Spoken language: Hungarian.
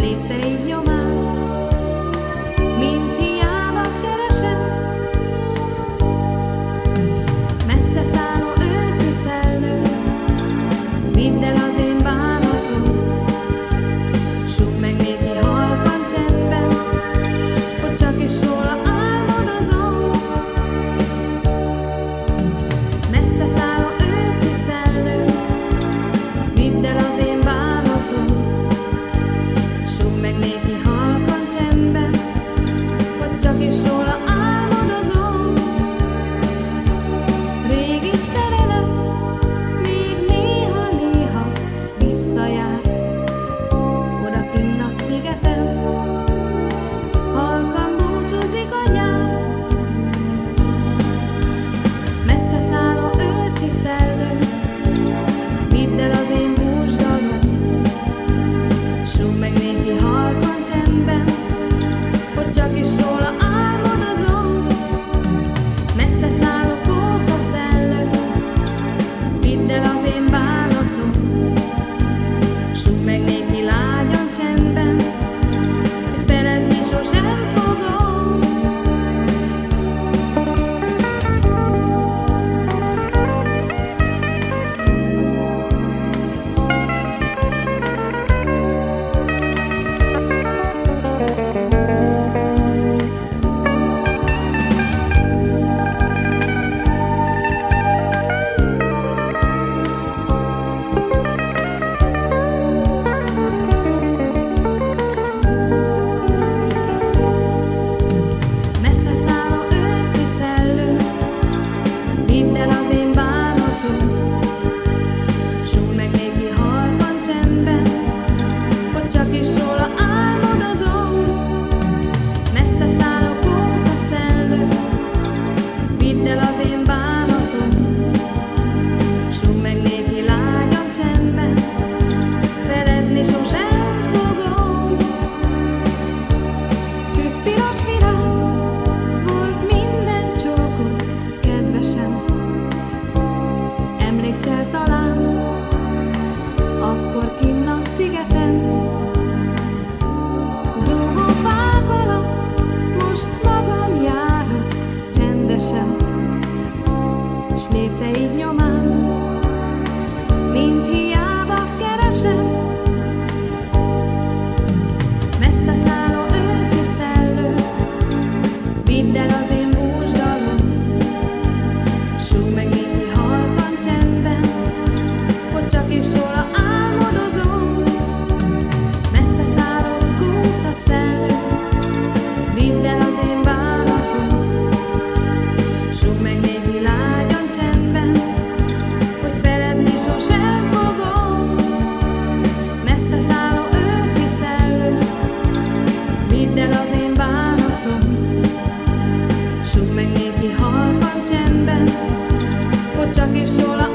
lépteid nyomán, mint hiába keresem. Messze szálló all I sem, s népeid nyomán. kislóla